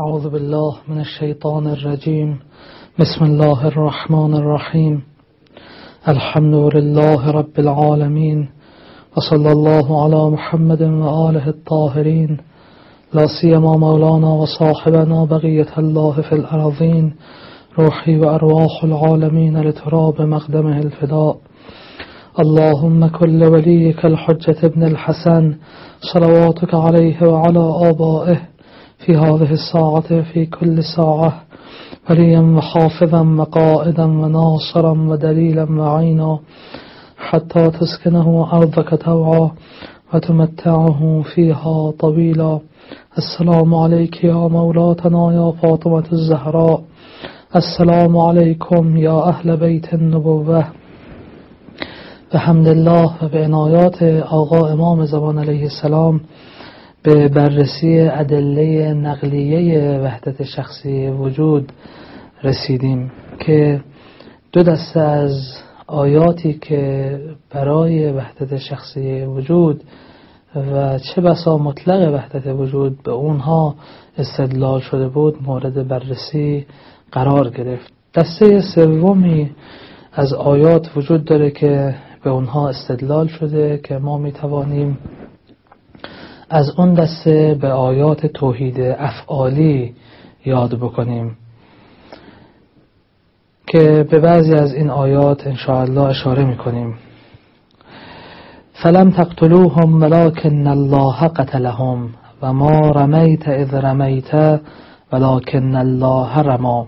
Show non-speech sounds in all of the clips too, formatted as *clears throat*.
أعوذ بالله من الشيطان الرجيم. بسم الله الرحمن الرحيم. الحمد لله رب العالمين. وصلى الله على محمد وآله الطاهرين. لا سيما مولانا وصاحبنا بقية الله في الأرضين روحي وأرواح العالمين لتراب مقدمه الفداء. اللهم كل وليك الحجة ابن الحسن. صلواتك عليه وعلى آبائه. في هذه الساعة في كل ساعة وليا وحافظا وقائدا وناصرا ودليلا وعينا حتى تسكنه أرضك توعا وتمتعه فيها طويلا. السلام عليك يا مولاتنا يا فاطمة الزهراء. السلام عليكم يا أهل بيت النبوة. به حمد الله و به عنایات آقا إمام زمان علیه السلام. به بررسی ادله نقلیه وحدت شخصی وجود رسیدیم که دو دسته از آیاتی که برای وحدت شخصی وجود و چه بسا مطلق وحدت وجود به اونها استدلال شده بود مورد بررسی قرار گرفت. دسته سومی از آیات وجود داره که به اونها استدلال شده که ما می توانیم از اون دسته به آیات توحید افعالی یاد بکنیم که به بعضی از این آیات انشاءالله اشاره می کنیم فلم تقتلوهم ولكن الله قتلهم و ما رمیت اذ رمیت ولكن الله رما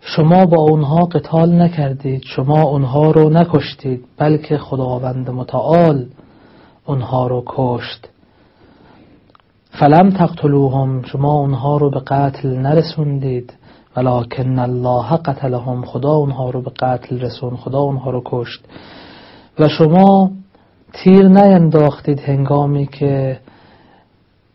شما با اونها قتال نکردید شما اونها رو نکشتید بلکه خداوند متعال اونها رو کشت. فلم تقتلوهم شما اونها رو به قتل نرسوندید. ولکن الله قتلهم خدا اونها رو به قتل رسون خدا اونها رو کشت. و شما تیر نینداختید هنگامی که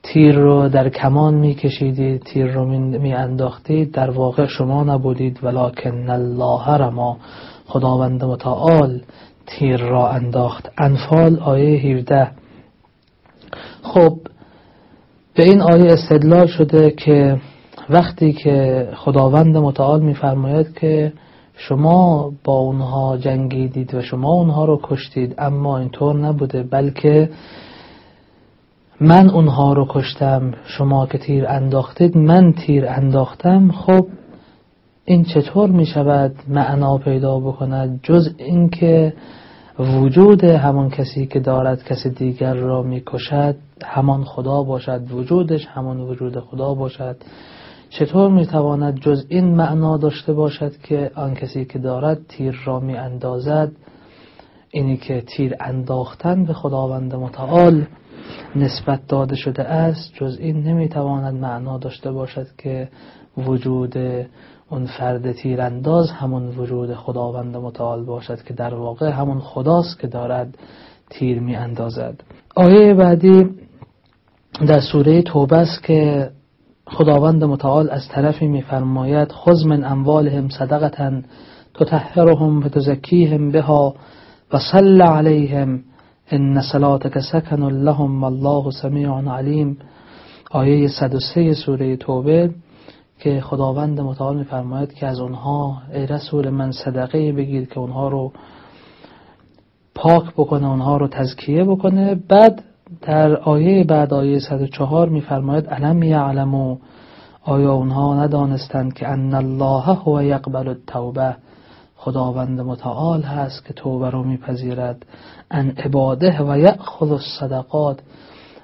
تیر رو در کمان می کشیدید تیر رو می انداختید در واقع شما نبودید. ولکن الله رما خداوند متعال. تیر را انداخت. انفال آیه 17 خب به این آیه استدلال شده که وقتی که خداوند متعال میفرماید که شما با اونها جنگیدید و شما اونها رو کشتید اما اینطور نبوده بلکه من اونها رو کشتم شما که تیر انداختید من تیر انداختم. خب این چطور می شود معنا پیدا بکند جز اینکه وجود همان کسی که دارد کسی دیگر را می کشد همان خدا باشد وجودش همان وجود خدا باشد. چطور می تواند جز این معنا داشته باشد که آن کسی که دارد تیر را می اندازد؟ اینی که تیر انداختن به خداوند متعال نسبت داده شده است جز این نمی‌تواند معنا داشته باشد که وجود اون فرد تیرانداز همون وجود خداوند متعال باشد که در واقع همون خداست که دارد تیر می اندازد آیه بعدی در سوره توبه است که خداوند متعال از طرفی میفرماید خذ من اموالهم صدقتا تطهرهم و بها و صل علیهم ان صلاتك سکن لهم والله سمیع علیم. آیه 103 سوره توبه که خداوند متعال میفرماید که از اونها ای رسول من صدقه بگیر که اونها رو پاک بکنه اونها رو تزکیه بکنه. بعد در آیه بعد آیه 104 میفرماید علم یعلمو آیا اونها ندانستند که ان الله هو یقبل التوبه خداوند متعال هست که توبه رو میپذیرد. ان عباده و یأخذ الصدقات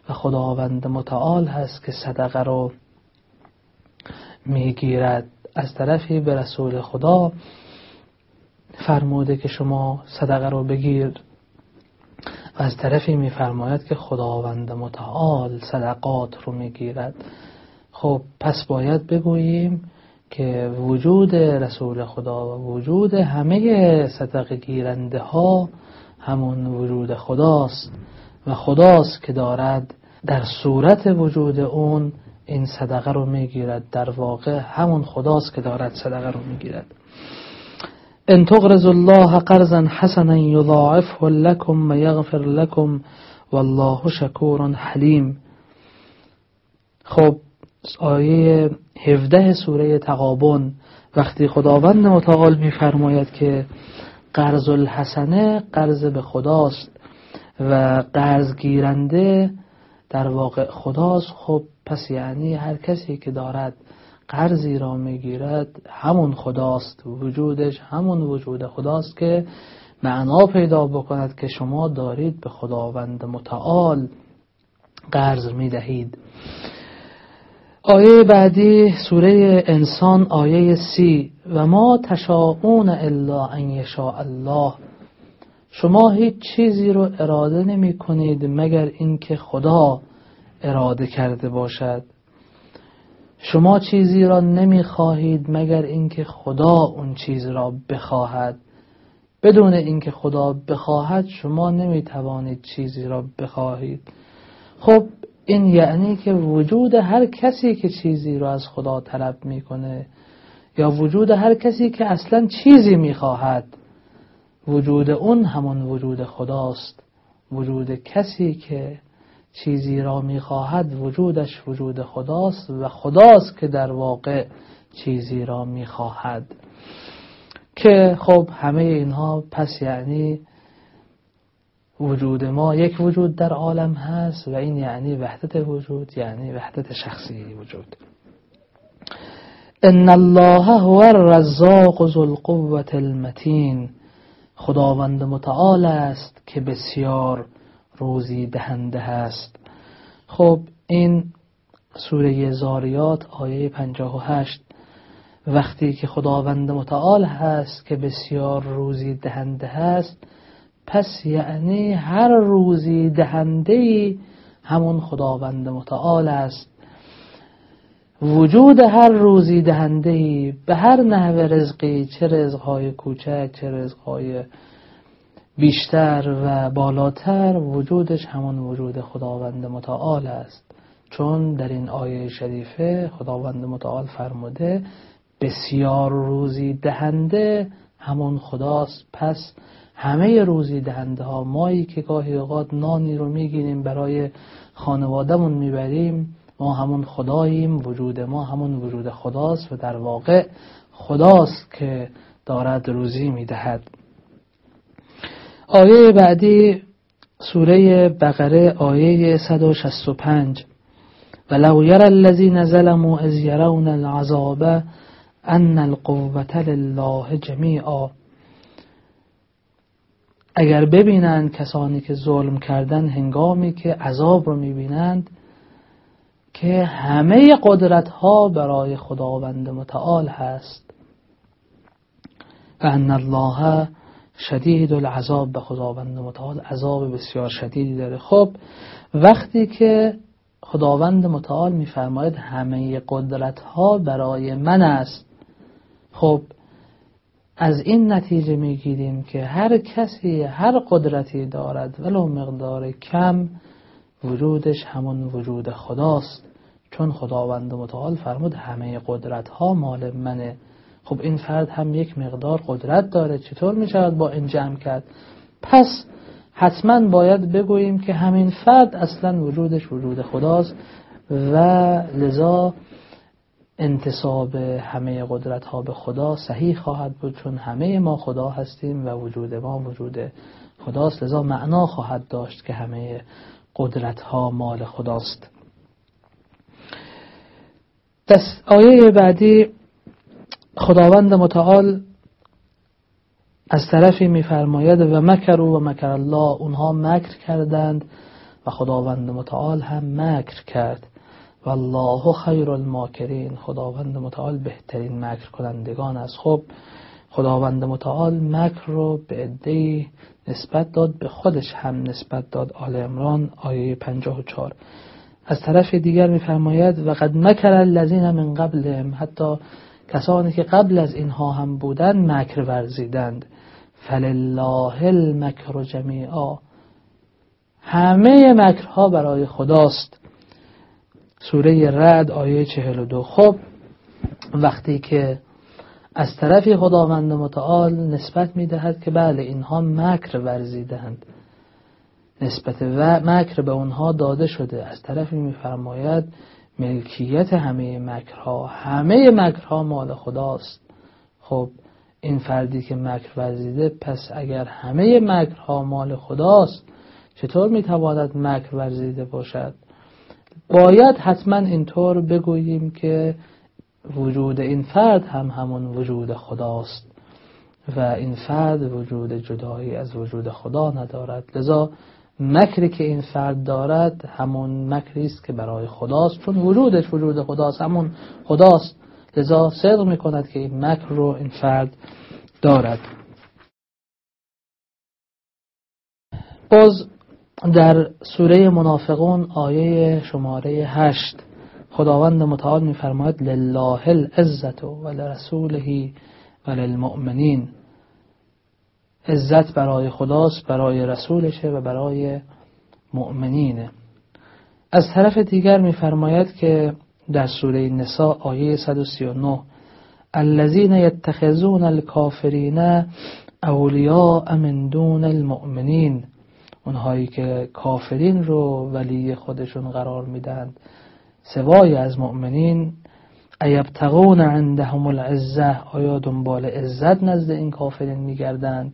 و خداوند متعال هست که صدقه رو می‌گیرد از طرفی به رسول خدا فرموده که شما صدقه رو بگیر و از طرفی میفرماید که خداوند متعال صدقات رو می‌گیرد. خب پس باید بگوییم که وجود رسول خدا و وجود همه صدق گیرنده ها همون وجود خداست و خداست که دارد در صورت وجود اون این صدقه رو می‌گیرد. در واقع همون خداست که دارد صدقه رو می‌گیرد. ان تغرز الله قرضا حسنا یضاعفه لكم و یغفر لكم والله شکور حلیم. خب آیه 17 سوره تقابن. وقتی خداوند متعال میفرماید که قرض الحسنه قرض به خداست و قرض گیرنده در واقع خداست. خب پس یعنی هر کسی که دارد قرضی را می‌گیرد همون خداست وجودش همون وجود خداست که معنا پیدا بکند که شما دارید به خداوند متعال قرض می‌دهید. آیه بعدی سوره انسان آیه سی. و ما تشاؤون الا ان یشاء الله. شما هیچ چیزی رو اراده نمی کنید مگر اینکه خدا اراده کرده باشد. شما چیزی را نمی خواهید مگر اینکه خدا اون چیز را بخواهد. بدون اینکه خدا بخواهد شما نمی توانید چیزی را بخواهید. خب این یعنی که وجود هر کسی که چیزی را از خدا طلب می‌کنه یا وجود هر کسی که اصلا چیزی می‌خواهد وجود اون همون وجود خداست. وجود کسی که چیزی را می‌خواهد وجودش وجود خداست و خداست که در واقع چیزی را می‌خواهد. که خب همه اینها پس یعنی وجود ما یک وجود در عالم هست و این یعنی وحدت وجود یعنی وحدت شخصی وجود. ان الله هو الرزاق ذو القوة المتین. خداوند متعال است که بسیار روزی دهنده هست خب این سوره زاریات آیه 58 وقتی که خداوند متعال هست که بسیار روزی دهنده هست پس یعنی هر روزی دهنده همون خداوند متعال است. وجود هر روزی دهنده به هر نحو رزقی چه رزقهای کوچک چه رزقهای بیشتر و بالاتر وجودش همون وجود خداوند متعال است. چون در این آیه شریفه خداوند متعال فرموده بسیار روزی دهنده همون خداست. پس همه روزی دهنده ها مایی که گاهی اوقات نانی رو می‌گیریم برای خانوادهمون می‌بریم ما همون خداییم وجود ما همون وجود خداست و در واقع خداست که دارد روزی می‌دهد. آیه بعدی سوره بقره آیه 165 ولو ير الذين ظلموا اذ يرون العذاب ان القوة لله جميعا اگر ببینند کسانی که ظلم کردن هنگامی که عذاب رو می‌بینند که همه قدرت ها برای خداوند متعال هست. و ان الله شدید العذاب به خداوند متعال عذاب بسیار شدیدی داره. خب وقتی که خداوند متعال میفرماید همه قدرت ها برای من است خب از این نتیجه می‌گیریم که هر کسی هر قدرتی دارد ولو مقدار کم وجودش همون وجود خداست. چون خداوند متعال فرمود همه قدرت ها مال منه. خب این فرد هم یک مقدار قدرت داره چطور می شود با این جمع کرد؟ پس حتما باید بگوییم که همین فرد اصلا وجودش وجود خداست و لذا انتصاب همه قدرت ها به خدا صحیح خواهد بود چون همه ما خدا هستیم و وجود ما وجود خداست. لذا معنا خواهد داشت که همه قدرت ها مال خداست. دست آیه بعدی خداوند متعال از طرفی میفرماید و مکر و مکر الله. اونها مکر کردند و خداوند متعال هم مکر کرد. والله خیر الماکرین. خداوند متعال بهترین مکر کنندگان است. خب خداوند متعال مکر رو به عده نسبت داد به خودش هم نسبت داد. آل امران آیه 54 از طرف دیگر میفرماید و قد مکر الذین من قبلهم. حتی کسانی که قبل از اینها هم بودن مکر ورزیدند. فلله المکر جمیعا. همه مکرها برای خداست. سوره رد آیه 42 خب وقتی که از طرف خداوند متعال نسبت می‌دهد که بله اینها مکر ورزیدند نسبت و مکر به اونها داده شده. از طرفی میفرماید ملکیت همه مکرها همه مکرها مال خداست. خب این فردی که مکر ورزیده پس اگر همه مکرها مال خداست چطور می‌تواند مکر ورزیده باشد؟ باید حتما اینطور بگوییم که وجود این فرد هم همون وجود خداست و این فرد وجود جدایی از وجود خدا ندارد. لذا مکری که این فرد دارد همون مکری است که برای خداست. چون وجودش وجود خداست همون خداست. لذا صدق می کند که این مکر رو این فرد دارد. باز در سوره منافقون آیه شماره هشت خداوند متعال میفرماید لله العزت و لرسوله و للمؤمنین. عزت برای خداست برای رسولشه و برای مؤمنینه. از طرف دیگر میفرماید که در سوره نساء آیه 139 الذين يتخذون الكافرین اولیاء من دون المؤمنین. اونهایی که کافرین رو ولی خودشون قرار میدن سوای از مؤمنین. ایبتغون عندهم العزه آیا دنبال عزت نزد این کافرین میگردند؟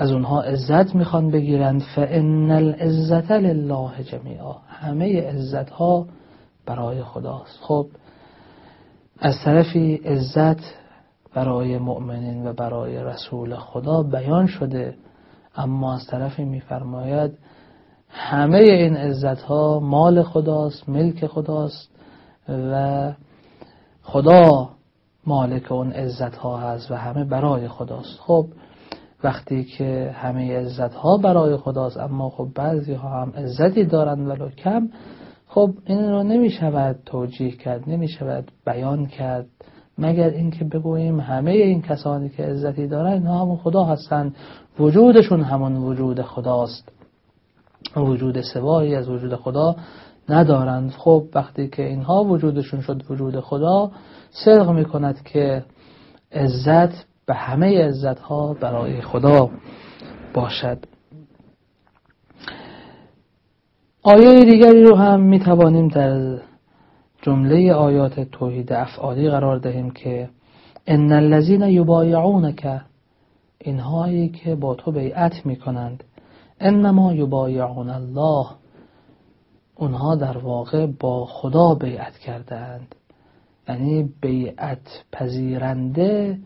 از اونها عزت می‌خوان بگیرند. فان العزت لله جمیعا همه عزت ها برای خداست. خب از طرفی عزت برای مؤمنین و برای رسول خدا بیان شده اما از طرفی میفرماید همه این عزت ها مال خداست ملک خداست و خدا مالک اون عزت ها هست و همه برای خداست. خب وقتی که همه عزت ها برای خداست اما خب بعضی ها هم عزتی دارند ولو کم خب این رو نمی شود توجیه کرد نمی شود بیان کرد. مگر اینکه بگوییم همه این کسانی که عزتی دارن اینها همون خدا هستند وجودشون همون وجود خداست. وجود سوایی از وجود خدا ندارند. خب وقتی که اینها وجودشون شد وجود خدا صدق می کند که عزت به همه عزت ها برای خدا باشد. آیه دیگری رو هم می توانیم در جمله آیات توحید افعالی قرار دهیم که ان الذين یبایعونک اینهایی که با تو بیعت می کنند انما یبایعون الله اونها در واقع با خدا بیعت کردند یعنی بیعت پذیرنده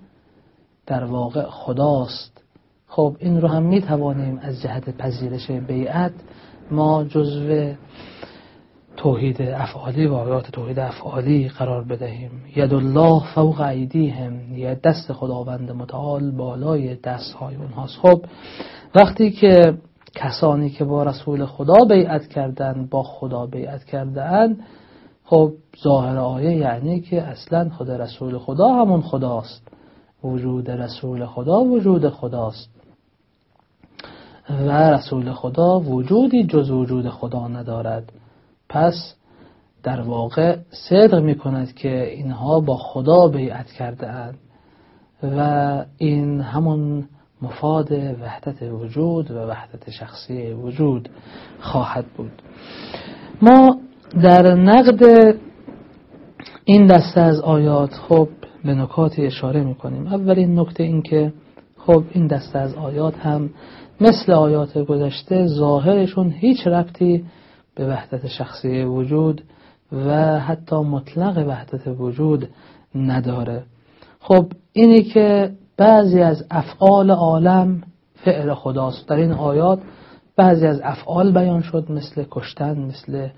در واقع خداست. خب این رو هم می توانیم از جهت پذیرش بیعت ما جزو توحید افعالی و آیات توحید افعالی قرار بدهیم. ید الله فوق ایدیهم یه دست خداوند متعال بالای دست های اونهاست. خب وقتی که کسانی که با رسول خدا بیعت کردن با خدا بیعت کردن خب ظاهر آیه یعنی که اصلا خود رسول خدا همون خداست. وجود رسول خدا وجود خداست. و رسول خدا وجودی جز وجود خدا ندارد. پس در واقع صدق می کند که اینها با خدا بیعت کرده اند. و این همون مفاد وحدت وجود و وحدت شخصی وجود خواهد بود. ما در نقد این دسته از آیات خب به نکاتی اشاره می‌کنیم. اولین نکته این که خب این دسته از آیات هم مثل آیات گذشته ظاهرشون هیچ ربطی به وحدت شخصی وجود و حتی مطلق وحدت وجود نداره. خب اینی که بعضی از افعال عالم فعل خداست. در این آیات بعضی از افعال بیان شد مثل کشتن مثل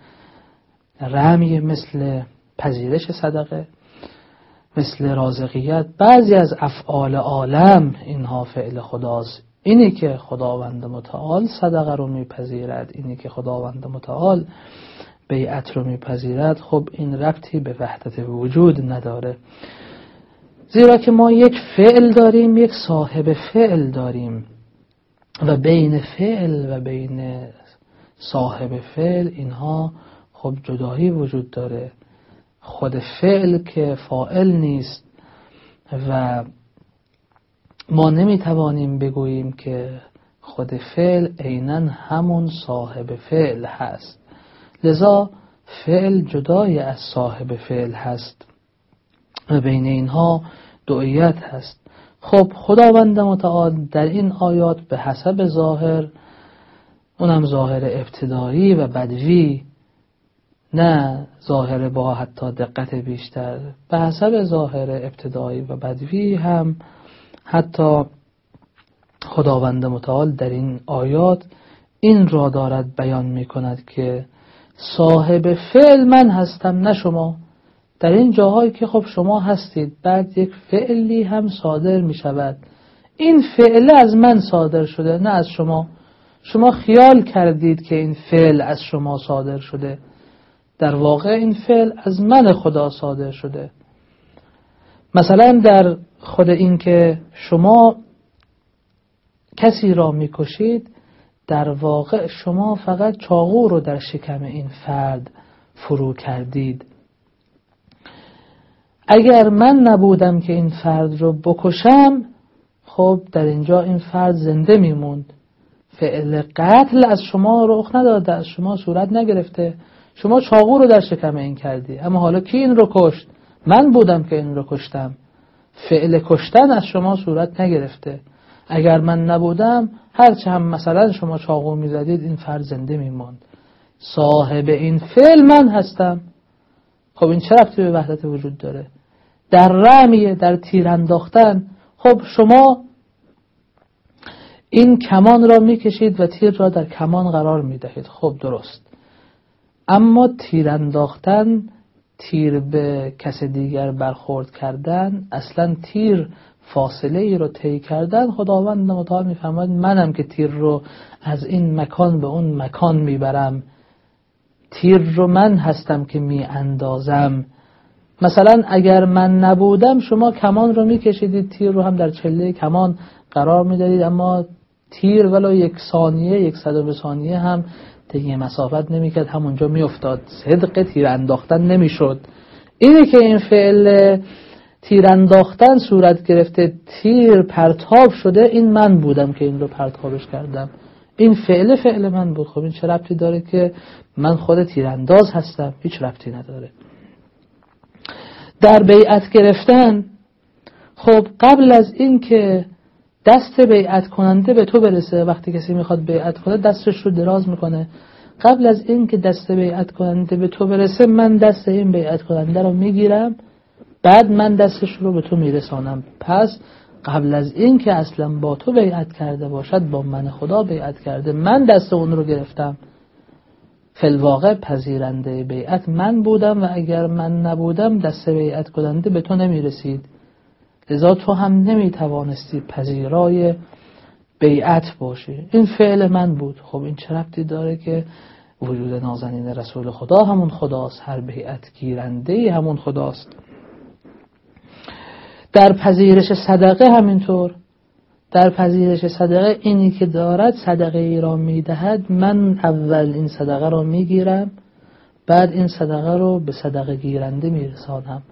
رمی مثل پذیرش صدقه. مثل رازقیت بعضی از افعال عالم اینها فعل خداست. اینی که خداوند متعال صدقه رو میپذیرد اینی که خداوند متعال بیعت رو میپذیرد خب این ربطی به وحدت وجود نداره. زیرا که ما یک فعل داریم یک صاحب فعل داریم. و بین فعل و بین صاحب فعل اینها خب جدایی وجود داره. خود فعل که فائل نیست و ما نمی‌توانیم بگوییم که خود فعل عینا همون صاحب فعل هست. لذا فعل جدای از صاحب فعل هست و بین اینها دعیت هست. خب خداوند متعال در این آیات به حسب ظاهر اونم ظاهر ابتدایی و بدوی نه ظاهر با حتی دقت بیشتر به حسب ظاهر ابتدایی و بدوی هم حتی خداوند متعال در این آیات این را دارد بیان می کند که صاحب فعل من هستم نه شما. در این جاهایی که خب شما هستید بعد یک فعلی هم صادر می شود این فعل از من صادر شده نه از شما. شما خیال کردید که این فعل از شما صادر شده. در واقع این فعل از من خدا صادر شده. مثلا در خود این که شما کسی را می‌کشید در واقع شما فقط چاقو رو در شکم این فرد فرو کردید. اگر من نبودم که این فرد رو بکشم خب در اینجا این فرد زنده میموند. فعل قتل از شما رخ نداده از شما صورت نگرفته. شما چاقو رو در شکم این کردی. اما حالا کی این رو کشت؟ من بودم که این رو کشتم. فعل کشتن از شما صورت نگرفته. اگر من نبودم هرچه هم مثلا شما چاقو می‌زدید این فرد زنده میماند. صاحب این فعل من هستم. خب این چه رفتی به وحدت وجود داره؟ در رمیه در تیر انداختن. خب شما این کمان را می‌کشید و تیر را در کمان قرار می‌دهید. خب درست. اما تیر انداختن تیر به کس دیگر برخورد کردن اصلا تیر فاصله ای رو طی کردن خداوند متعال میفرماید منم که تیر رو از این مکان به اون مکان می‌برم. تیر رو من هستم که می اندازم مثلا اگر من نبودم شما کمان رو میکشیدید تیر رو هم در چله کمان قرار می‌دادید اما تیر ولو یک ثانیه یک صدم ثانیه هم طی مسافت نمی‌کرد همونجا میافتاد. صدق تیر انداختن نمی‌شد. اینه که این فعل تیر انداختن صورت گرفته تیر پرتاب شده این من بودم که این رو پرتابش کردم. این فعل فعل من بود. خب این چه ربطی داره که من خود تیرانداز هستم؟ هیچ ربطی نداره. در بیعت گرفتن خب قبل از این که دست بیعت کننده به تو برسه وقتی کسی می‌خواد بیعت کنه دستش رو دراز می‌کنه. قبل از این که دست بیعت کننده به تو برسه من دست این بیعت کننده رو می‌گیرم بعد من دستش رو به تو میرسانم. پس قبل از این که اصلا با تو بیعت کرده باشد با من خدا بیعت کرده من دست اون رو گرفتم. فلواقع پذیرنده بیعت من بودم و اگر من نبودم دست بیعت کننده به تو نمی‌رسید. لذا تو هم نمی‌توانستی پذیرای بیعت باشی. این فعل من بود. خب این چه ربطی داره که وجود نازنین رسول خدا همون خداست هر بیعت گیرنده همون خداست. در پذیرش صدقه همینطور. در پذیرش صدقه اینی که دارد صدقه ای را می‌دهد من اول این صدقه را می‌گیرم بعد این صدقه رو به صدقه گیرنده میرسانم.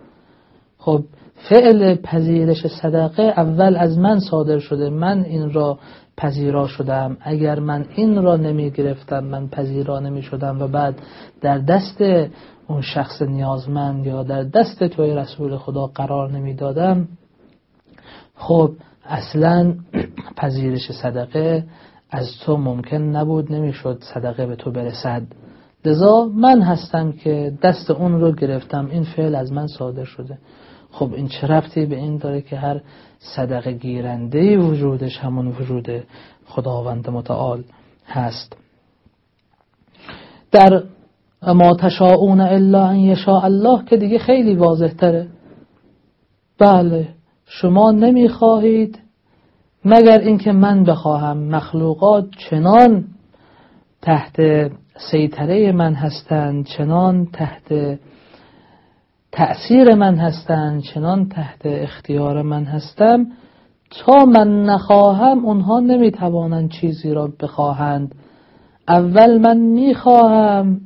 خب فعل پذیرش صدقه اول از من صادر شده. من این را پذیرا شدم. اگر من این را نمی گرفتم من پذیرا نمی شدم و بعد در دست اون شخص نیازمند یا در دست توی رسول خدا قرار نمی دادم خب اصلا *clears throat* پذیرش صدقه از تو ممکن نبود نمی‌شد صدقه به تو برسد. لذا من هستم که دست اون رو گرفتم. این فعل از من صادر شده. خب این چه رفتی به این داره که هر صدقه گیرنده وجودش همون وجود خداوند متعال هست. در ما تشاؤون الا ان یشاء الله که دیگه خیلی واضح تره بله شما نمی‌خواهید مگر اینکه من بخواهم. مخلوقات چنان تحت سیطره من هستند چنان تحت تأثیر من هستند چنان تحت اختیار من هستم تا من نخواهم اونها نمی‌توانند چیزی را بخواهند. اول من می‌خواهم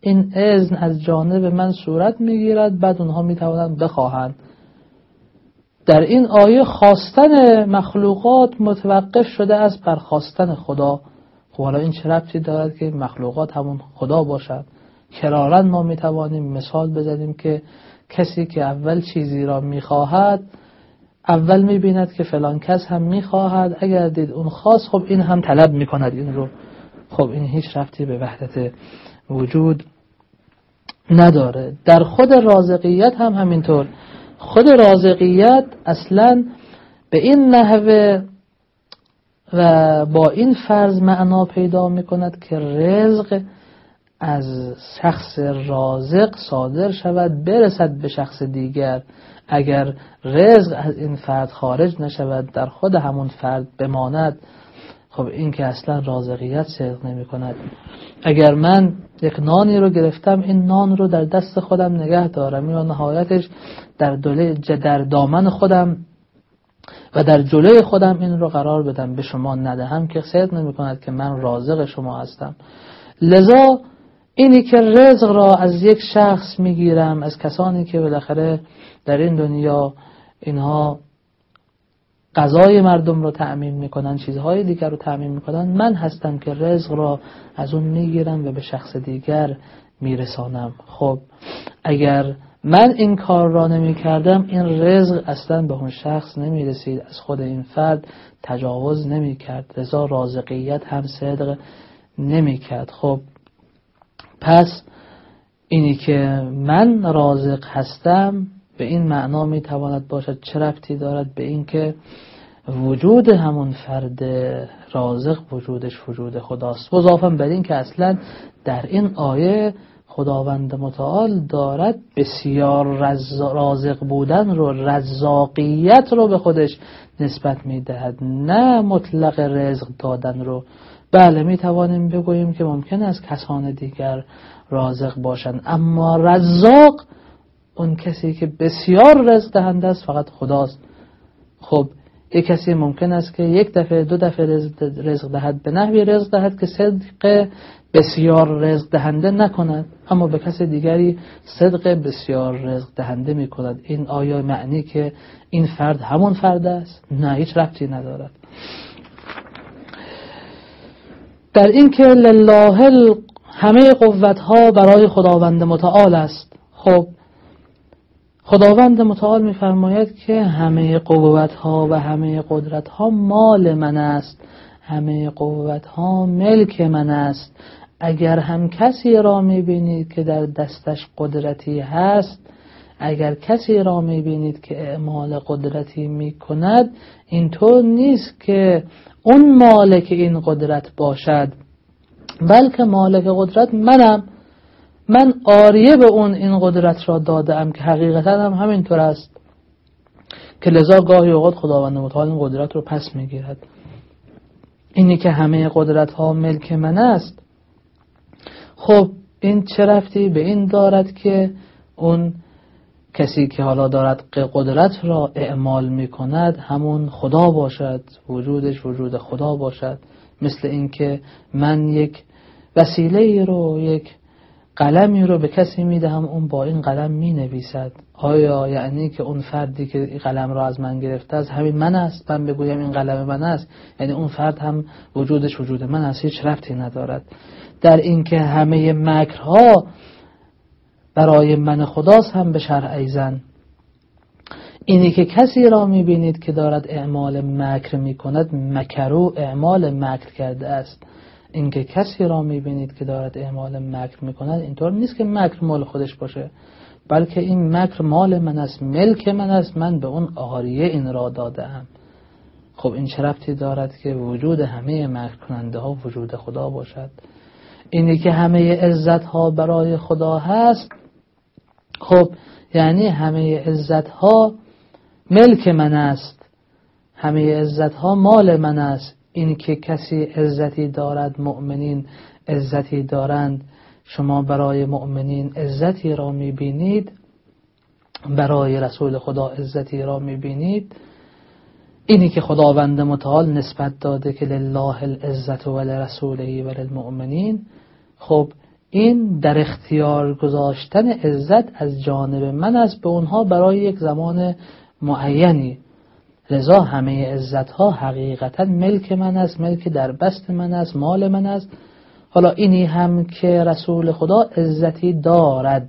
این اذن از جانب من صورت می‌گیرد بعد اونها می‌توانند بخواهند. در این آیه خواستن مخلوقات متوقف شده از برخواستن خدا. خب حالا این چه ربطی دارد که مخلوقات همون خدا باشد کرارن ما می‌توانیم مثال بزنیم که کسی که اول چیزی را می‌خواهد اول می‌بیند که فلان کس هم می‌خواهد. اگر دید اون خاص خب این هم طلب می‌کند این رو. خب این هیچ رفتی به وحدت وجود نداره. در خود رازقیت هم همینطور. خود رازقیت اصلا به این نحوه و با این فرض معنا پیدا می کند که رزق از شخص رازق صادر شود برسد به شخص دیگر. اگر رزق از این فرد خارج نشود در خود همون فرد بماند. خب این که اصلا رازقیت صدق نمی کند. اگر من یک نانی رو گرفتم این نان رو در دست خودم نگه دارم. یا نهایتش در, در دامن خودم و در جلوی خودم این رو قرار بدم. به شما ندهم که صدق نمی کند که من رازق شما هستم. لذا اینی که رزق را از یک شخص می‌گیرم از کسانی که بالاخره در این دنیا اینها غذای مردم رو تأمین می‌کنن چیزهای دیگر رو تأمین می‌کنن من هستم که رزق را از اون می‌گیرم و به شخص دیگر میرسانم. خب اگر من این کار را نمی کردم این رزق اصلا به اون شخص نمی رسید از خود این فرد تجاوز نمی کرد رضا رازقیت هم صدق نمی کرد خب پس اینی که من رازق هستم به این معنا می تواند باشد چه رفتی دارد به اینکه وجود همون فرد رازق وجودش وجود خداست. مضافم بر این که اصلا در این آیه خداوند متعال دارد بسیار رازق بودن رو رزاقیت رو به خودش نسبت می‌دهد. نه مطلق رزق دادن رو. بله می توانیم بگوییم که ممکن است کسان دیگر رازق باشند. اما رزاق اون کسی که بسیار رزق دهنده است فقط خداست. خب یک کسی ممکن است که یک دفعه دو دفعه رزق دهد به نحوی رزق دهد که صدق بسیار رزق دهنده نکند. اما به کس دیگری صدق بسیار رزق دهنده می کند. این آیا معنی که این فرد همون فرد است. نه هیچ ربطی ندارد. در این که لله همه قوت ها برای خداوند متعال است. خب خداوند متعال میفرماید که همه قوت ها و همه قدرت ها مال من است. همه قوت ها ملک من است. اگر هم کسی را می‌بینید که در دستش قدرتی هست اگر کسی را می‌بینید که اعمال قدرتی می‌کند اینطور نیست که اون مالک این قدرت باشد بلکه مالک قدرت منم. من آریه به اون این قدرت را دادم که حقیقتا هم همینطور است که لذا گاهی اوقات خداوند متعال این قدرت رو پس می‌گیرد. اینی که همه قدرت ها ملک من است. خب این چه رفتی به این دارد که اون کسی که حالا دارد قدرت را اعمال می کند همون خدا باشد وجودش وجود خدا باشد. مثل اینکه من یک وسیله رو یک قلمی رو به کسی می‌دهم اون با این قلم می نویسد آیا یعنی که اون فردی که این قلم را از من گرفته از همین من است؟ من بگویم این قلم من است. یعنی اون فرد هم وجودش وجود من است هیچ رفتی ندارد. در اینکه همه مکرها برای من خداست هم به شرع ایزن اینی که کسی را می‌بینید که دارد اعمال مکر می‌کند مکرو اعمال مکر کرده است. اینکه کسی را می‌بینید که دارد اعمال مکر می‌کند اینطور نیست که مکر مال خودش باشه بلکه این مکر مال من است ملک من است من به اون آریه این را دادم خب این چه دارد که وجود همه مکر کننده ها وجود خدا باشد؟ اینی که همه عزت ها برای خدا هست خب یعنی همه عزت ها ملک من است. همه عزت ها مال من است. این که کسی عزتی دارد مؤمنین عزتی دارند. شما برای مؤمنین عزتی را می‌بینید. برای رسول خدا عزتی را می‌بینید. اینی که خداوند متعال نسبت داده که لله العزت و لرسوله و للمؤمنین خب این در اختیار گذاشتن عزت از جانب من است به اونها برای یک زمان معینی. لذا همه عزت ها حقیقتا ملک من است ملک در بست من است مال من است. حالا اینی هم که رسول خدا عزتی دارد.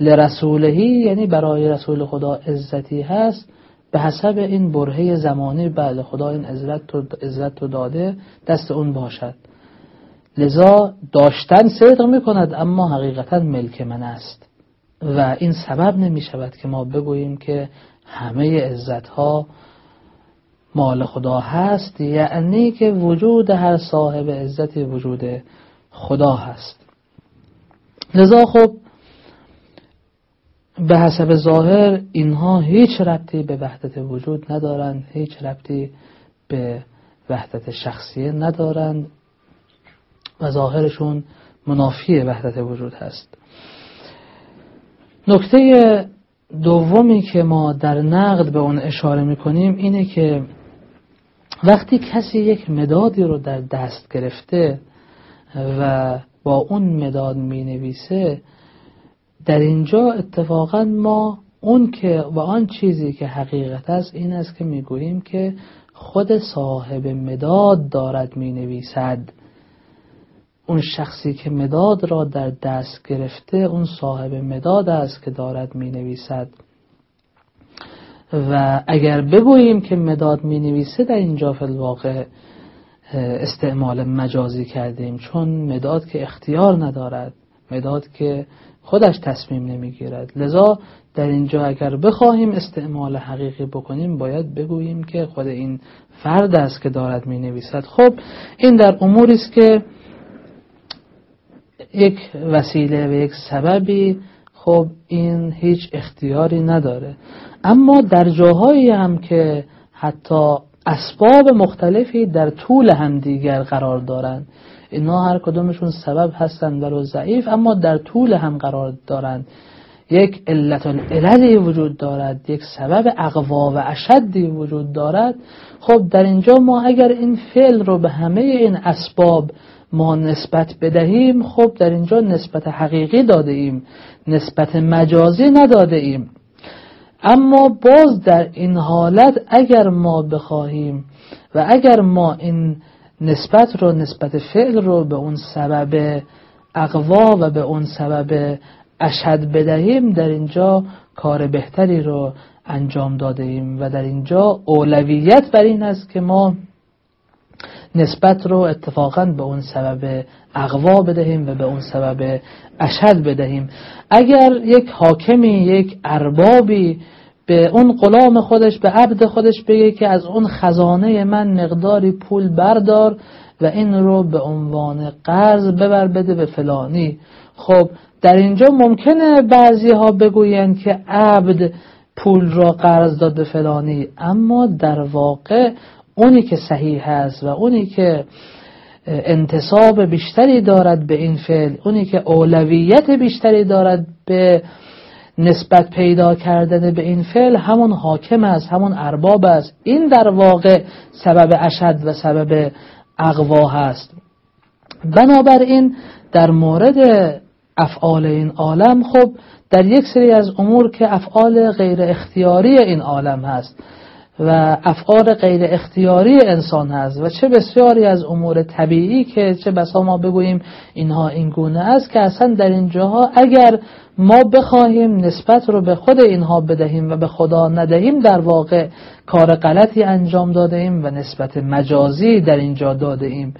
لرسولهی یعنی برای رسول خدا عزتی هست. به حسب این برهه زمانی بعد خدا این عزت رو داده دست اون باشد. لذا داشتن صدق می‌کند اما حقیقتا ملک من است. و این سبب نمی شود که ما بگوییم که همه عزت ها مال خدا هست یعنی که وجود هر صاحب عزتی وجود خدا هست. لذا خب به حسب ظاهر اینها هیچ ربطی به وحدت وجود ندارند هیچ ربطی به وحدت شخصیه ندارند. و ظاهرشون منافی وحدت وجود هست. نکته دومی که ما در نقد به اون اشاره می‌کنیم اینه که وقتی کسی یک مدادی رو در دست گرفته و با اون مداد می نویسه در اینجا اتفاقا ما اون که و آن چیزی که حقیقت است این است که می‌گوییم که خود صاحب مداد دارد می نویسد اون شخصی که مداد را در دست گرفته اون صاحب مداد است که دارد می نویسد و اگر بگوییم که مداد می نویسه در اینجا فی الواقع استعمال مجازی کردیم. چون مداد که اختیار ندارد مداد که خودش تصمیم نمی‌گیرد. لذا در اینجا اگر بخواهیم استعمال حقیقی بکنیم باید بگوییم که خود این فرد است که دارد می نویسد خب این در اموری است که یک وسیله و یک سببی خب این هیچ اختیاری نداره. اما در جاهایی هم که حتی اسباب مختلفی در طول همدیگر قرار دارند اینا هر کدومشون سبب هستند و ضعیف اما در طول هم قرار دارند. یک علت العللی وجود دارد یک سبب اقوا و اشدی وجود دارد. خب در اینجا ما اگر این فعل رو به همه این اسباب ما نسبت بدهیم خب در اینجا نسبت حقیقی داده ایم نسبت مجازی نداده ایم. اما باز در این حالت اگر ما بخواهیم و اگر ما این نسبت رو نسبت فعل رو به اون سبب اقوا و به اون سبب اشد بدهیم در اینجا کار بهتری رو انجام داده ایم. و در اینجا اولویت بر این است که ما نسبت رو اتفاقا به اون سبب اقوا بدهیم و به اون سبب اشد بدهیم. اگر یک حاکمی یک اربابی به اون غلام خودش به عبد خودش بگه که از اون خزانه من مقداری پول بردار و این رو به عنوان قرض ببر بده به فلانی. خب در اینجا ممکنه بعضی ها بگویند که عبد پول را قرض داد به فلانی اما در واقع اونی که صحیح هست و اونی که انتصاب بیشتری دارد به این فعل اونی که اولویت بیشتری دارد به نسبت پیدا کردن به این فعل همون حاکم است همون ارباب است. این در واقع سبب اشد و سبب اقوا هست. بنابراین در مورد افعال این عالم خب در یک سری از امور که افعال غیر اختیاری این عالم هست. و افعال غیر اختیاری انسان هست و چه بسیاری از امور طبیعی که چه بسا ما بگوییم اینها این گونه است که اصلا در این جاها اگر ما بخواهیم نسبت رو به خود اینها بدهیم و به خدا ندهیم در واقع کار غلطی انجام داده ایم و نسبت مجازی در اینجا داده ایم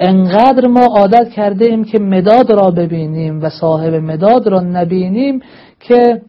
انقدر ما عادت کرده ایم که مداد را ببینیم و صاحب مداد را نبینیم که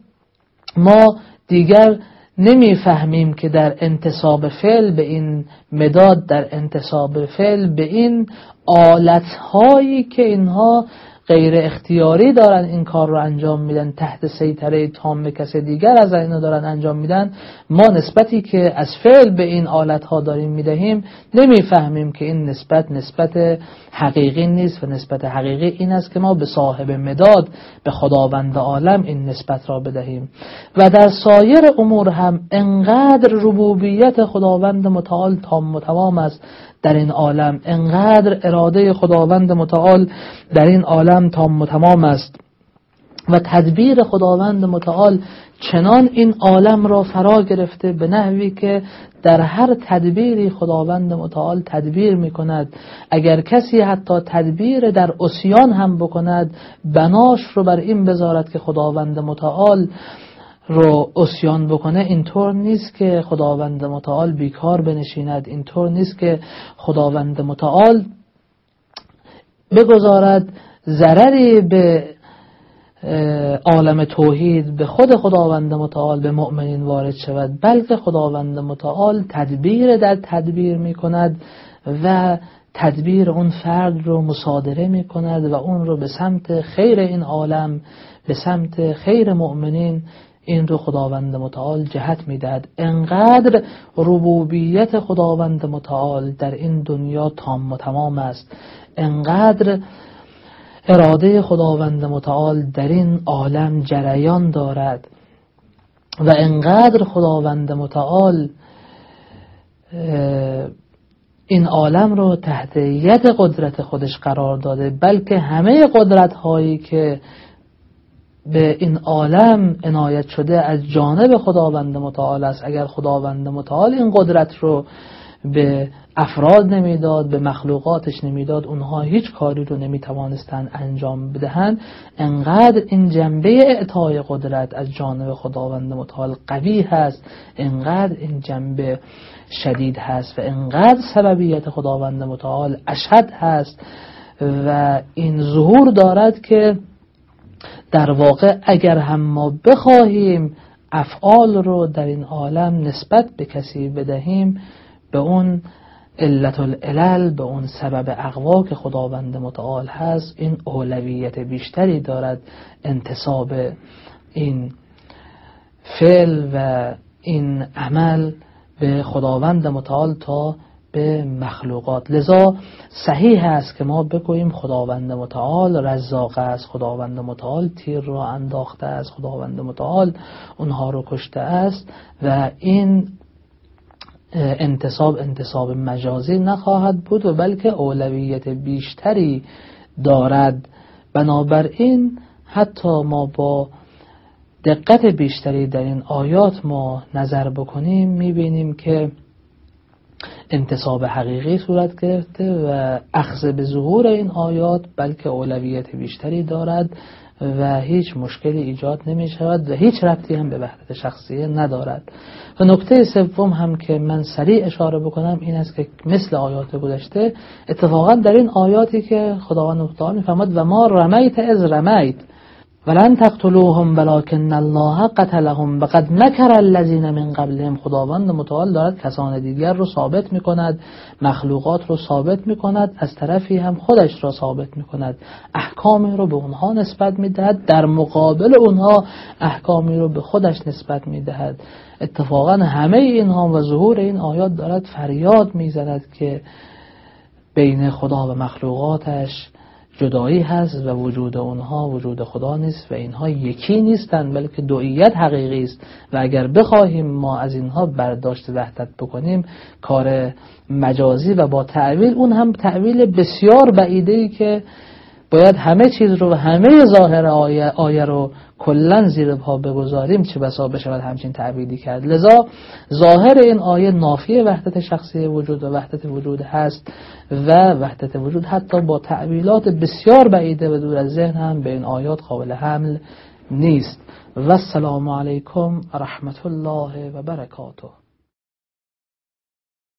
ما دیگر نمی‌فهمیم که در انتصاب فعل به این مداد در انتصاب فعل به این آلت هایی که اینها غیر اختیاری دارن این کار رو انجام میدن تحت سیطره تام کس دیگر از اینا دارن انجام میدن. ما نسبتی که از فعل به این آلت ها داریم می‌دهیم نمی‌فهمیم که این نسبت نسبت حقیقی نیست و نسبت حقیقی این است که ما به صاحب مداد به خداوند عالم این نسبت را بدهیم. و در سایر امور هم انقدر ربوبیت خداوند متعال تام و تمام است در این عالم انقدر اراده خداوند متعال در این عالم تام و تمام است. و تدبیر خداوند متعال چنان این عالم را فرا گرفته به نحوی که در هر تدبیری خداوند متعال تدبیر می کند اگر کسی حتی تدبیر در اسیان هم بکند بناش رو بر این بذارد که خداوند متعال رو اسیان بکنه. اینطور نیست که خداوند متعال بیکار بنشیند. اینطور نیست که خداوند متعال بگذارد ضرری به عالم توحید به خود خداوند متعال به مؤمنین وارد شود. بلکه خداوند متعال تدبیر در تدبیر می کند و تدبیر اون فرد رو مصادره می کند و اون رو به سمت خیر این عالم به سمت خیر مؤمنین این رو خداوند متعال جهت می‌دهد. انقدر ربوبیت خداوند متعال در این دنیا تام و تمام است. انقدر اراده خداوند متعال در این عالم جریان دارد و انقدر خداوند متعال این عالم رو تحت ید قدرت خودش قرار داده بلکه همه قدرت هایی که به این عالم عنایت شده از جانب خداوند متعال است. اگر خداوند متعال این قدرت رو به افراد نمی‌داد به مخلوقاتش نمی‌داد اونها هیچ کاری رو نمی‌توانستند انجام بدهند. انقدر این جنبه اعطای قدرت از جانب خداوند متعال قوی هست انقدر این جنبه شدید هست و انقدر سببیت خداوند متعال اشد هست و این ظهور دارد که در واقع اگر هم ما بخواهیم افعال رو در این عالم نسبت به کسی بدهیم به اون علت العلل به اون سبب اقوا که خداوند متعال هست این اولویت بیشتری دارد انتصاب این فعل و این عمل به خداوند متعال تا به مخلوقات. لذا صحیح است که ما بگوییم خداوند متعال رزاق است خداوند متعال تیر را انداخته است خداوند متعال اونها رو کشته است و این انتصاب انتصاب مجازی نخواهد بود و بلکه اولویت بیشتری دارد. بنابراین حتی ما با دقت بیشتری در این آیات ما نظر بکنیم می‌بینیم که انتصاب حقیقی صورت گرفته و اخذ به ظهور این آیات بلکه اولویت بیشتری دارد. و هیچ مشکلی ایجاد نمی شود و هیچ ربطی هم به وحدت شخصیه ندارد. و نکته سوم هم که من سریع اشاره بکنم این است که مثل آیات گذشته اتفاقا در این آیاتی که خداوند متعال میفرماد و ما رمیت از رمیت ولن تقتلوهم ولكن الله قتلهم وقد مكر الذين من قبلهم. خداوند متعال دارد کسان دیگر رو ثابت می کند مخلوقات رو ثابت می کند از طرفی هم خودش را ثابت می کند احکامی رو به اونها نسبت می دهد در مقابل اونها احکامی رو به خودش نسبت می دهد اتفاقا همه اینها و ظهور این آیات دارد فریاد می زند که بین خدا و مخلوقاتش جدایی هست و وجود اونها وجود خدا نیست و اینها یکی نیستند بلکه دویت حقیقی است. و اگر بخواهیم ما از اینها برداشت وحدت بکنیم کار مجازی و با تعویل اون هم تعویل بسیار بعیده ای که باید همه چیز رو و همه ظاهر آیه, آیه رو کلا زیر پا بگذاریم چه بسا بشود همچین تعبیدی کرد. لذا ظاهر این آیه نافی وحدت شخصی وجود و وحدت وجود هست و وحدت وجود حتی با تعبیلات بسیار بعیده و دور از ذهن هم به این آیات قابل حمل نیست. و السلام علیکم رحمت الله و برکاته.